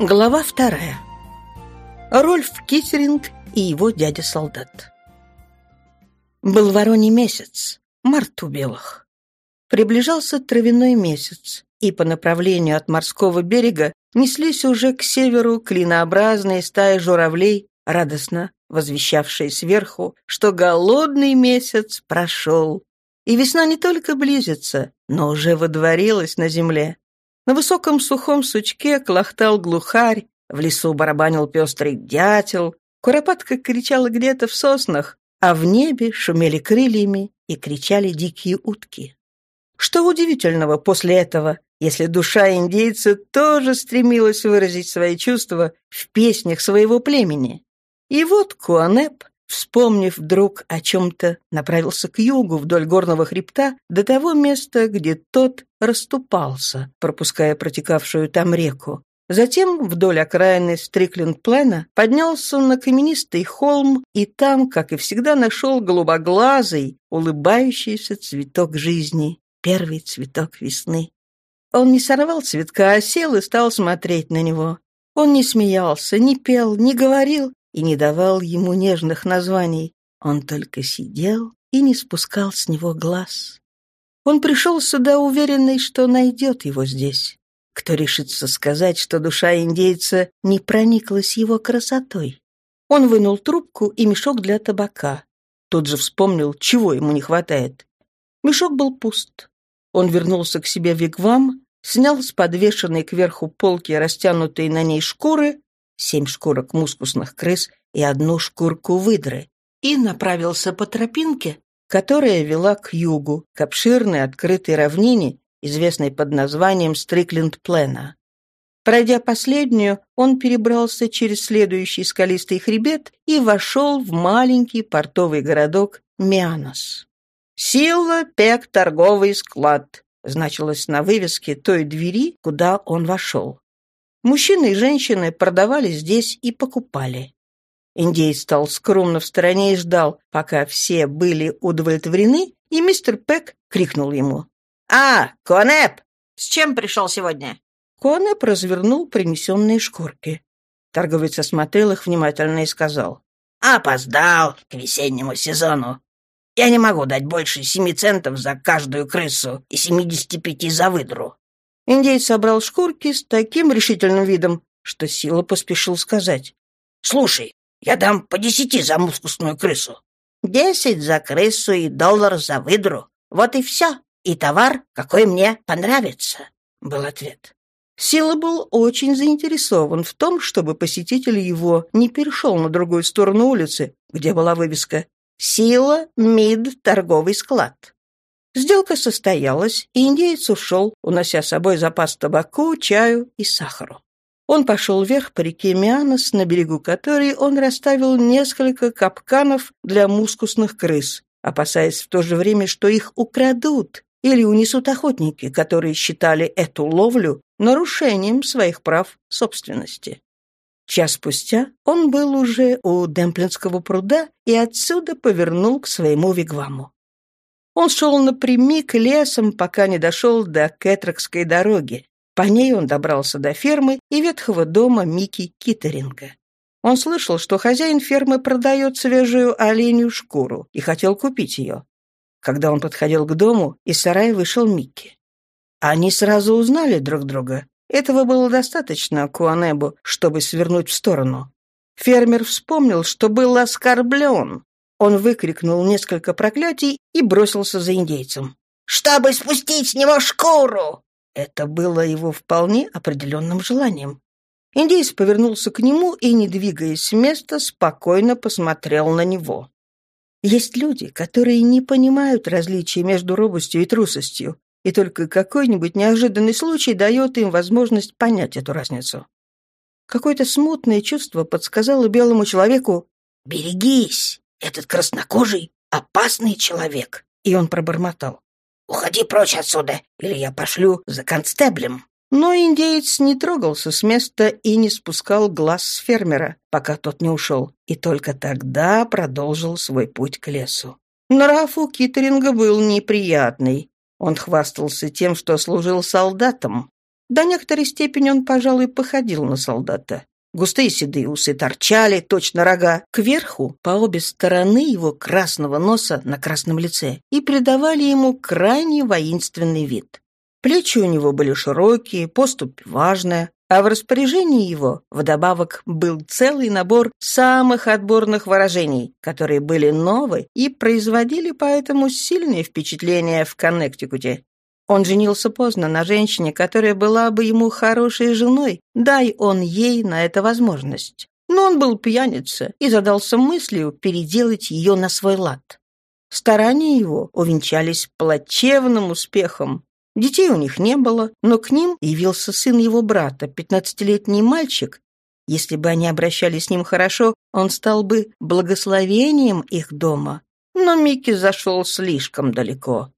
Глава вторая. Рольф Китеринг и его дядя-солдат. Был вороний месяц, март у белых. Приближался травяной месяц, и по направлению от морского берега неслись уже к северу клинообразные стаи журавлей, радостно возвещавшие сверху, что голодный месяц прошел. И весна не только близится, но уже водворилась на земле. На высоком сухом сучке клохтал глухарь, в лесу барабанил пестрый дятел, куропатка кричала где-то в соснах, а в небе шумели крыльями и кричали дикие утки. Что удивительного после этого, если душа индейца тоже стремилась выразить свои чувства в песнях своего племени? И вот Куанеп, вспомнив вдруг о чем-то, направился к югу вдоль горного хребта до того места, где тот расступался, пропуская протекавшую там реку. Затем вдоль окраины Стрикленд-Плена поднялся на каменистый холм и там, как и всегда, нашел голубоглазый, улыбающийся цветок жизни, первый цветок весны. Он не сорвал цветка, а сел и стал смотреть на него. Он не смеялся, не пел, не говорил, и не давал ему нежных названий. Он только сидел и не спускал с него глаз. Он пришел сюда уверенный, что найдет его здесь. Кто решится сказать, что душа индейца не прониклась его красотой? Он вынул трубку и мешок для табака. Тут же вспомнил, чего ему не хватает. Мешок был пуст. Он вернулся к себе в вигвам, снял с подвешенной кверху полки растянутые на ней шкуры семь шкурок мускусных крыс и одну шкурку выдры, и направился по тропинке, которая вела к югу, к обширной открытой равнине, известной под названием Стрикленд-Плена. Пройдя последнюю, он перебрался через следующий скалистый хребет и вошел в маленький портовый городок Мианос. «Сила Пек торговый склад», значилось на вывеске той двери, куда он вошел. Мужчины и женщины продавали здесь и покупали. Индей стал скромно в стороне и ждал, пока все были удовлетворены, и мистер Пэк крикнул ему. «А, Конеп! С чем пришел сегодня?» Конеп развернул принесенные шкурки. Торговец осмотрел их внимательно и сказал. «Опоздал к весеннему сезону. Я не могу дать больше семи центов за каждую крысу и семидесяти пяти за выдру. Индейец собрал шкурки с таким решительным видом, что Сила поспешил сказать. «Слушай, я дам по десяти за мускусную крысу». «Десять за крысу и доллар за выдру. Вот и все. И товар, какой мне понравится», — был ответ. Сила был очень заинтересован в том, чтобы посетитель его не перешел на другую сторону улицы, где была вывеска «Сила Мид торговый склад». Сделка состоялась, и индеец ушел, унося с собой запас табаку, чаю и сахару. Он пошел вверх по реке Мианос, на берегу которой он расставил несколько капканов для мускусных крыс, опасаясь в то же время, что их украдут или унесут охотники, которые считали эту ловлю нарушением своих прав собственности. Час спустя он был уже у Демплинского пруда и отсюда повернул к своему вигваму. Он шел напрямик лесом, пока не дошел до Кэтрокской дороги. По ней он добрался до фермы и ветхого дома Микки Китеринга. Он слышал, что хозяин фермы продает свежую оленью шкуру и хотел купить ее. Когда он подходил к дому, из сарая вышел Микки. Они сразу узнали друг друга. Этого было достаточно Куанебу, чтобы свернуть в сторону. Фермер вспомнил, что был оскорблен, он выкрикнул несколько проклятий и бросился за индейцем. «Чтобы спустить с него шкуру!» Это было его вполне определенным желанием. Индейец повернулся к нему и, не двигаясь с места, спокойно посмотрел на него. Есть люди, которые не понимают различия между робостью и трусостью, и только какой-нибудь неожиданный случай дает им возможность понять эту разницу. Какое-то смутное чувство подсказало белому человеку «Берегись!» Этот краснокожий — опасный человек. И он пробормотал. «Уходи прочь отсюда, или я пошлю за констеблем». Но индеец не трогался с места и не спускал глаз с фермера, пока тот не ушел, и только тогда продолжил свой путь к лесу. Нрав у Китеринга был неприятный. Он хвастался тем, что служил солдатом. До некоторой степени он, пожалуй, походил на солдата. Густые седые усы торчали, точно рога, кверху, по обе стороны его красного носа на красном лице, и придавали ему крайне воинственный вид. Плечи у него были широкие, поступь важная, а в распоряжении его, вдобавок, был целый набор самых отборных выражений, которые были новы и производили поэтому сильное впечатление в Коннектикуте. Он женился поздно на женщине, которая была бы ему хорошей женой, дай он ей на это возможность. Но он был пьяница и задался мыслью переделать ее на свой лад. Старания его увенчались плачевным успехом. Детей у них не было, но к ним явился сын его брата, пятнадцатилетний мальчик. Если бы они обращались с ним хорошо, он стал бы благословением их дома. Но Микки зашел слишком далеко.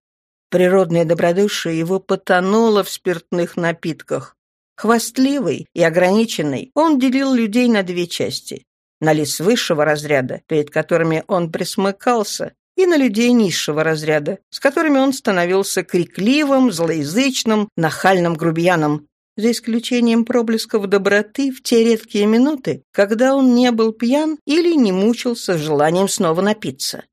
Природное добродушие его потонуло в спиртных напитках. Хвастливый и ограниченный, он делил людей на две части. На лиц высшего разряда, перед которыми он присмыкался, и на людей низшего разряда, с которыми он становился крикливым, злоязычным, нахальным грубияном, за исключением проблесков доброты в те редкие минуты, когда он не был пьян или не мучился желанием снова напиться.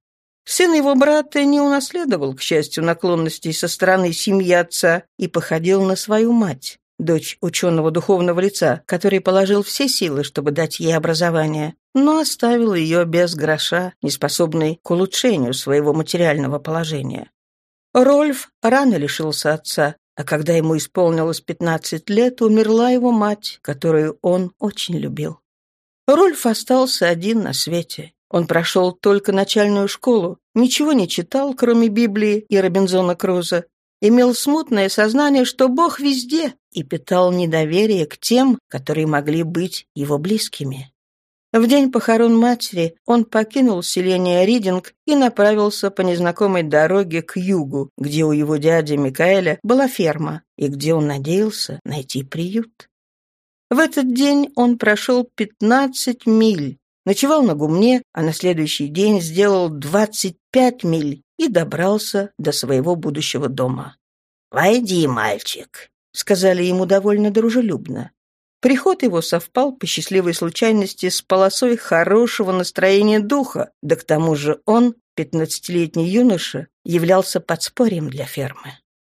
Сын его брата не унаследовал, к счастью, наклонностей со стороны семьи отца и походил на свою мать, дочь ученого духовного лица, который положил все силы, чтобы дать ей образование, но оставил ее без гроша, неспособной к улучшению своего материального положения. Рольф рано лишился отца, а когда ему исполнилось 15 лет, умерла его мать, которую он очень любил. Рольф остался один на свете. Он прошел только начальную школу, ничего не читал, кроме Библии и Робинзона Круза, имел смутное сознание, что Бог везде, и питал недоверие к тем, которые могли быть его близкими. В день похорон матери он покинул селение Ридинг и направился по незнакомой дороге к югу, где у его дяди Микаэля была ферма и где он надеялся найти приют. В этот день он прошел 15 миль, Ночевал на гумне, а на следующий день сделал 25 миль и добрался до своего будущего дома. «Войди, мальчик», — сказали ему довольно дружелюбно. Приход его совпал по счастливой случайности с полосой хорошего настроения духа, да к тому же он, пятнадцатилетний юноша, являлся подспорьем для фермы.